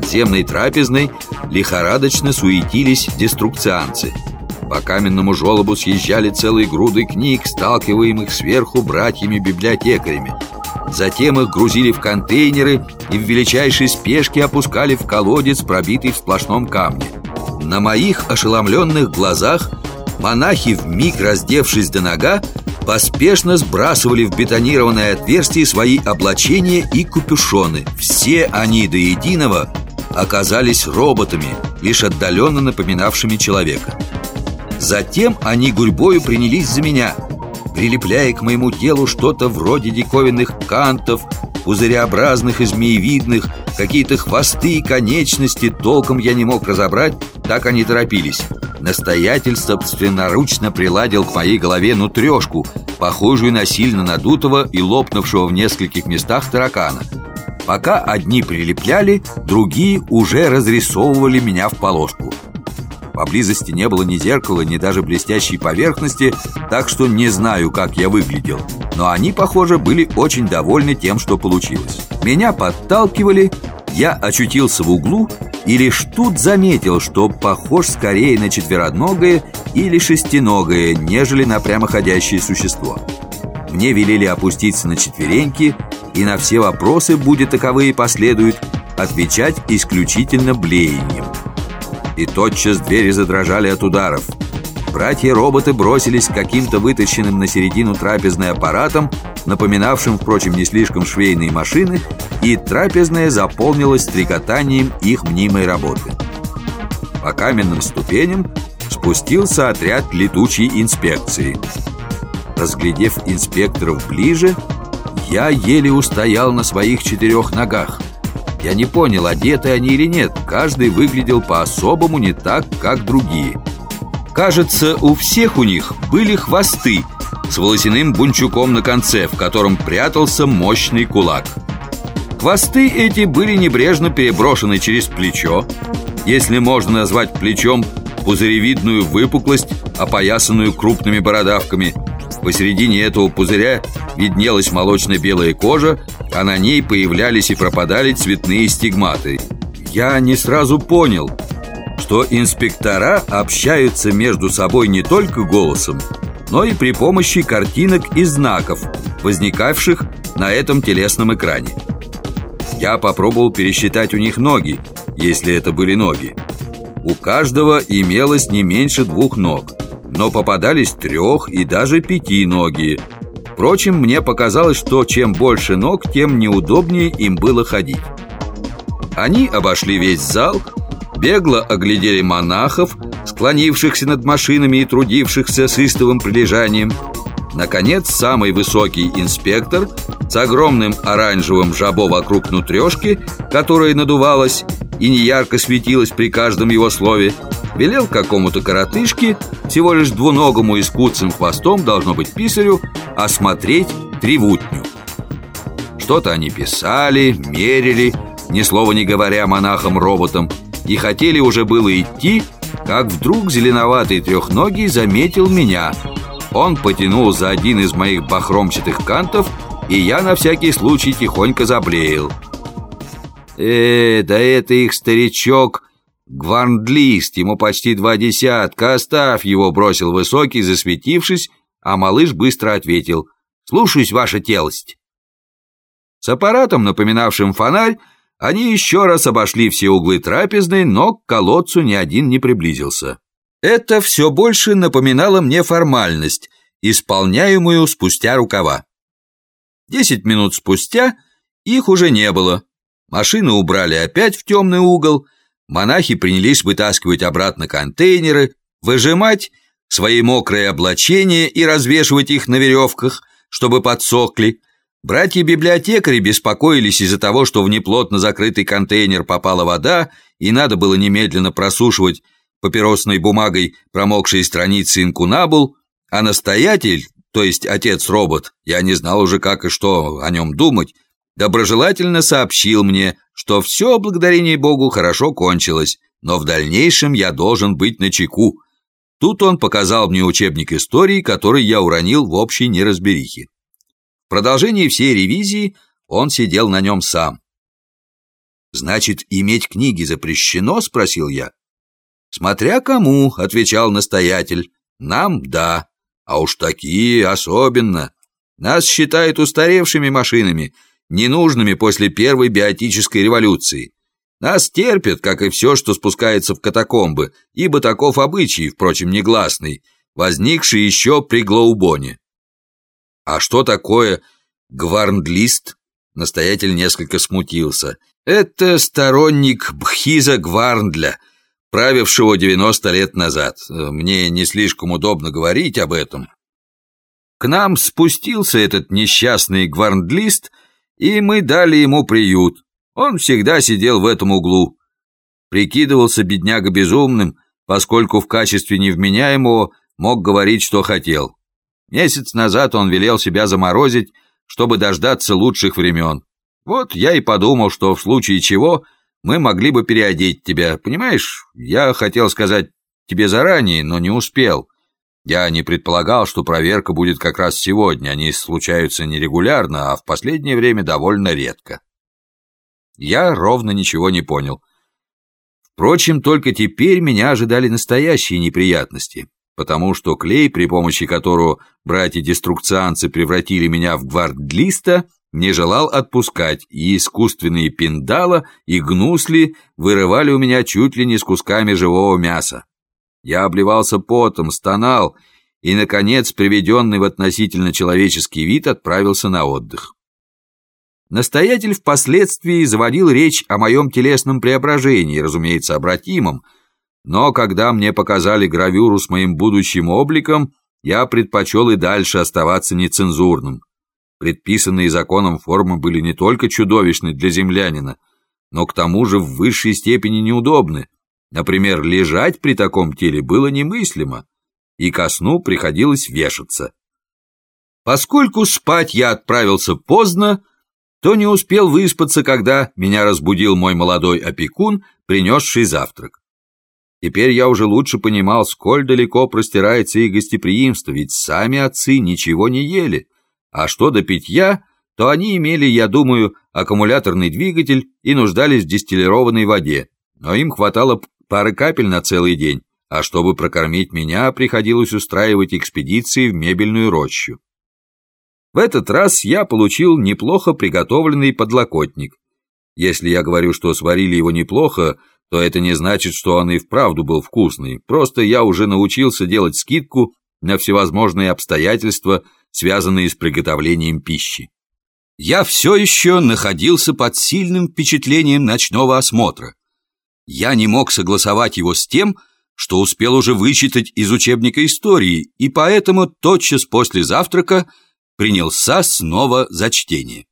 подземной трапезной лихорадочно суетились деструкцианцы. По каменному желобу съезжали целые груды книг, сталкиваемых сверху братьями-библиотекарями. Затем их грузили в контейнеры и в величайшей спешке опускали в колодец, пробитый в сплошном камне. На моих ошеломленных глазах монахи, вмиг раздевшись до нога, поспешно сбрасывали в бетонированное отверстие свои облачения и капюшоны. Все они до единого оказались роботами, лишь отдаленно напоминавшими человека. Затем они гурьбою принялись за меня, прилепляя к моему телу что-то вроде диковинных кантов, пузыреобразных и змеевидных, какие-то хвосты и конечности, толком я не мог разобрать, так они торопились. Настоятель собственноручно приладил к моей голове нутрешку, похожую на сильно надутого и лопнувшего в нескольких местах таракана. Пока одни прилепляли, другие уже разрисовывали меня в полоску. Поблизости не было ни зеркала, ни даже блестящей поверхности, так что не знаю, как я выглядел. Но они, похоже, были очень довольны тем, что получилось. Меня подталкивали, я очутился в углу и лишь тут заметил, что похож скорее на четвероногое или шестиногое, нежели на прямоходящее существо. Мне велели опуститься на четвереньки, и на все вопросы, будет таковые последуют, отвечать исключительно блеянием и тотчас двери задрожали от ударов. Братья-роботы бросились к каким-то вытащенным на середину трапезной аппаратам, напоминавшим, впрочем, не слишком швейные машины, и трапезная заполнилась стрекотанием их мнимой работы. По каменным ступеням спустился отряд летучей инспекции. Разглядев инспекторов ближе, я еле устоял на своих четырех ногах – я не понял, одеты они или нет. Каждый выглядел по-особому не так, как другие. Кажется, у всех у них были хвосты С волосяным бунчуком на конце, в котором прятался мощный кулак. Хвосты эти были небрежно переброшены через плечо Если можно назвать плечом пузыревидную выпуклость, опоясанную крупными бородавками Посередине этого пузыря виднелась молочно-белая кожа, а на ней появлялись и пропадали цветные стигматы. Я не сразу понял, что инспектора общаются между собой не только голосом, но и при помощи картинок и знаков, возникавших на этом телесном экране. Я попробовал пересчитать у них ноги, если это были ноги. У каждого имелось не меньше двух ног, но попадались трех и даже пяти ноги, Впрочем, мне показалось, что чем больше ног, тем неудобнее им было ходить. Они обошли весь зал, бегло оглядели монахов, склонившихся над машинами и трудившихся с истовым прилежанием. Наконец, самый высокий инспектор с огромным оранжевым жабо вокруг нутрешки, которая надувалась и неярко светилась при каждом его слове, велел какому-то коротышке, всего лишь двуногому и с куцым хвостом, должно быть писарю, осмотреть тревутню. Что-то они писали, мерили, ни слова не говоря монахам-роботам, и хотели уже было идти, как вдруг зеленоватый трехногий заметил меня. Он потянул за один из моих бахромчатых кантов, и я на всякий случай тихонько заблеял. «Э, да это их старичок Гвандлист, ему почти два десятка, оставь его, бросил высокий, засветившись, а малыш быстро ответил «Слушаюсь, ваша телость». С аппаратом, напоминавшим фонарь, они еще раз обошли все углы трапезной, но к колодцу ни один не приблизился. Это все больше напоминало мне формальность, исполняемую спустя рукава. Десять минут спустя их уже не было. Машины убрали опять в темный угол – Монахи принялись вытаскивать обратно контейнеры, выжимать свои мокрые облачения и развешивать их на веревках, чтобы подсохли. Братья-библиотекари беспокоились из-за того, что в неплотно закрытый контейнер попала вода, и надо было немедленно просушивать папиросной бумагой промокшие страницы инкунабул, а настоятель, то есть отец-робот, я не знал уже как и что о нем думать, доброжелательно сообщил мне, что все, благодарение Богу, хорошо кончилось, но в дальнейшем я должен быть на чеку. Тут он показал мне учебник истории, который я уронил в общей неразберихе. В продолжении всей ревизии он сидел на нем сам. «Значит, иметь книги запрещено?» — спросил я. «Смотря кому», — отвечал настоятель. «Нам — да, а уж такие особенно. Нас считают устаревшими машинами, ненужными после первой биотической революции. Нас терпят, как и все, что спускается в катакомбы, ибо таков обычай, впрочем, негласный, возникший еще при Глаубоне. А что такое гварндлист? Настоятель несколько смутился. Это сторонник Бхиза Гварндля, правившего 90 лет назад. Мне не слишком удобно говорить об этом. К нам спустился этот несчастный гварндлист, и мы дали ему приют. Он всегда сидел в этом углу. Прикидывался бедняга безумным, поскольку в качестве невменяемого мог говорить, что хотел. Месяц назад он велел себя заморозить, чтобы дождаться лучших времен. Вот я и подумал, что в случае чего мы могли бы переодеть тебя. Понимаешь, я хотел сказать тебе заранее, но не успел. Я не предполагал, что проверка будет как раз сегодня. Они случаются нерегулярно, а в последнее время довольно редко. Я ровно ничего не понял. Впрочем, только теперь меня ожидали настоящие неприятности, потому что клей, при помощи которого братья-деструкцианцы превратили меня в гвардлиста, не желал отпускать, и искусственные пиндала и гнусли вырывали у меня чуть ли не с кусками живого мяса. Я обливался потом, стонал и, наконец, приведенный в относительно человеческий вид, отправился на отдых. Настоятель впоследствии заводил речь о моем телесном преображении, разумеется, обратимом, но когда мне показали гравюру с моим будущим обликом, я предпочел и дальше оставаться нецензурным. Предписанные законом формы были не только чудовищны для землянина, но к тому же в высшей степени неудобны. Например, лежать при таком теле было немыслимо, и ко сну приходилось вешаться. Поскольку спать я отправился поздно, то не успел выспаться, когда меня разбудил мой молодой опекун, принесший завтрак. Теперь я уже лучше понимал, сколь далеко простирается их гостеприимство, ведь сами отцы ничего не ели. А что до питья, то они имели, я думаю, аккумуляторный двигатель и нуждались в дистиллированной воде, но им хватало пары капель на целый день, а чтобы прокормить меня, приходилось устраивать экспедиции в мебельную рощу. В этот раз я получил неплохо приготовленный подлокотник. Если я говорю, что сварили его неплохо, то это не значит, что он и вправду был вкусный. Просто я уже научился делать скидку на всевозможные обстоятельства, связанные с приготовлением пищи. Я все еще находился под сильным впечатлением ночного осмотра. Я не мог согласовать его с тем, что успел уже вычитать из учебника истории, и поэтому тотчас после завтрака принялся снова за чтение.